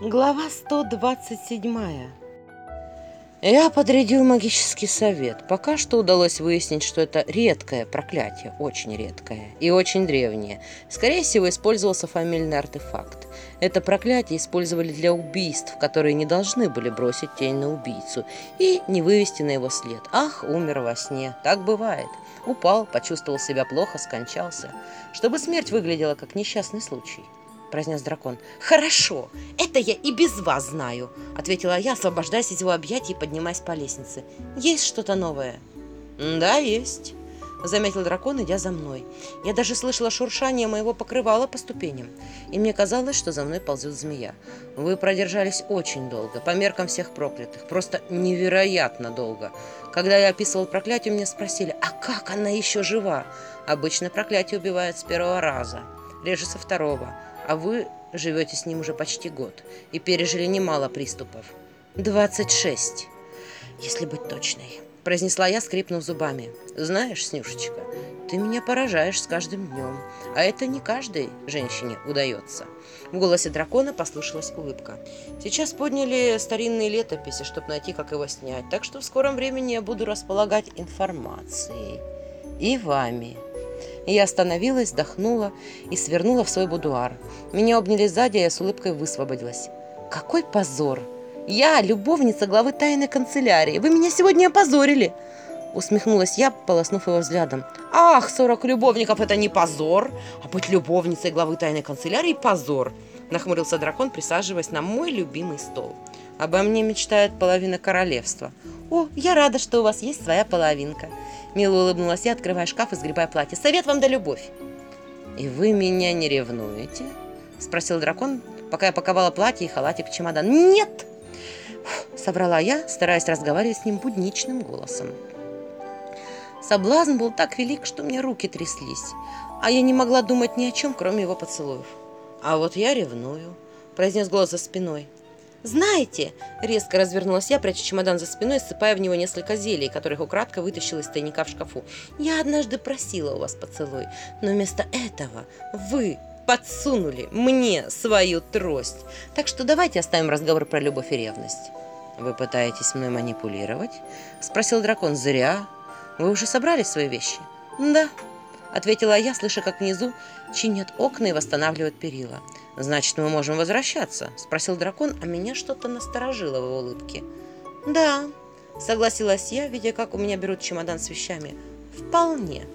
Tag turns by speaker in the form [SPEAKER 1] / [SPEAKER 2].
[SPEAKER 1] Глава 127. Я подрядил магический совет. Пока что удалось выяснить, что это редкое проклятие, очень редкое и очень древнее. Скорее всего, использовался фамильный артефакт. Это проклятие использовали для убийств, которые не должны были бросить тень на убийцу и не вывести на его след. Ах, умер во сне. Так бывает. Упал, почувствовал себя плохо, скончался. Чтобы смерть выглядела как несчастный случай произнес дракон. «Хорошо, это я и без вас знаю», — ответила я, освобождаясь из его объятий и поднимаясь по лестнице. «Есть что-то новое?» «Да, есть», — заметил дракон, идя за мной. Я даже слышала шуршание моего покрывала по ступеням, и мне казалось, что за мной ползет змея. Вы продержались очень долго, по меркам всех проклятых, просто невероятно долго. Когда я описывал проклятие, меня спросили, а как она еще жива? Обычно проклятие убивает с первого раза, реже со второго а вы живете с ним уже почти год и пережили немало приступов. Двадцать шесть, если быть точной, произнесла я, скрипнув зубами. Знаешь, Снюшечка, ты меня поражаешь с каждым днем, а это не каждой женщине удается. В голосе дракона послышалась улыбка. Сейчас подняли старинные летописи, чтобы найти, как его снять, так что в скором времени я буду располагать информацией. И вами. Я остановилась, вдохнула и свернула в свой будуар. Меня обняли сзади, а я с улыбкой высвободилась. Какой позор! Я любовница главы тайной канцелярии. Вы меня сегодня опозорили!» Усмехнулась я, полоснув его взглядом. «Ах, сорок любовников – это не позор, а быть любовницей главы тайной канцелярии – позор!» Нахмурился дракон, присаживаясь на мой любимый стол. «Обо мне мечтает половина королевства. О, я рада, что у вас есть своя половинка!» Мило улыбнулась я, открывая шкаф и сгребая платье. «Совет вам да любовь!» «И вы меня не ревнуете?» Спросил дракон, пока я паковала платье и халатик в чемодан. «Нет!» Соврала я, стараясь разговаривать с ним будничным голосом. Соблазн был так велик, что мне руки тряслись, а я не могла думать ни о чем, кроме его поцелуев. «А вот я ревную», — произнес голос за спиной. «Знаете!» – резко развернулась я, пряча чемодан за спиной, ссыпая в него несколько зелий, которых украдко вытащила из тайника в шкафу. «Я однажды просила у вас поцелуй, но вместо этого вы подсунули мне свою трость. Так что давайте оставим разговор про любовь и ревность». «Вы пытаетесь мной манипулировать?» – спросил дракон. «Зря. Вы уже собрали свои вещи?» «Да», – ответила я, слыша, как внизу чинят окна и восстанавливают перила. «Значит, мы можем возвращаться?» – спросил дракон, а меня что-то насторожило в его улыбке. «Да», – согласилась я, видя, как у меня берут чемодан с вещами. «Вполне».